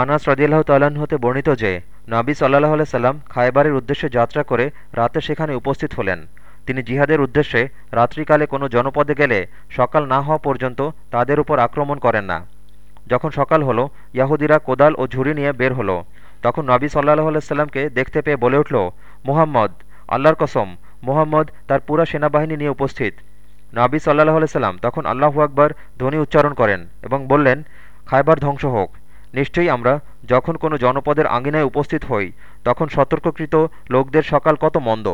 আনাস রদিয়াল্লাহ তাল্লাহ্ন হতে বর্ণিত যে, নাবি সাল্লাহ সাল্লাম খায়বারের উদ্দেশ্যে যাত্রা করে রাতে সেখানে উপস্থিত হলেন। তিনি জিহাদের উদ্দেশ্যে রাত্রিকালে কোনো জনপদে গেলে সকাল না হওয়া পর্যন্ত তাদের উপর আক্রমণ করেন না। যখন সকাল হলো, ইয়াহুদিরা কোদাল ও ঝুড়ি নিয়ে বের হলো। তখন নবী সাল্লাহ আলাইসাল্লামকে দেখতে পেয়ে বলে উঠল, মুহাম্মদ, আল্লাহর কসম, মোহাম্মদ তার পুরা সেনাবাহিনী নিয়ে উপস্থিত। নাবি সাল্লাহ আলাইসাল্লাম তখন আল্লাহু আকবর ধ্বনি উচ্চারণ করেন এবং বললেন, খায়বার ধ্বংস হোক। নিশ্চয়ই আমরা যখন কোনো জনপদের আঙিনায় উপস্থিত হই তখন সতর্ককৃত লোকদের সকাল কত মন্দ।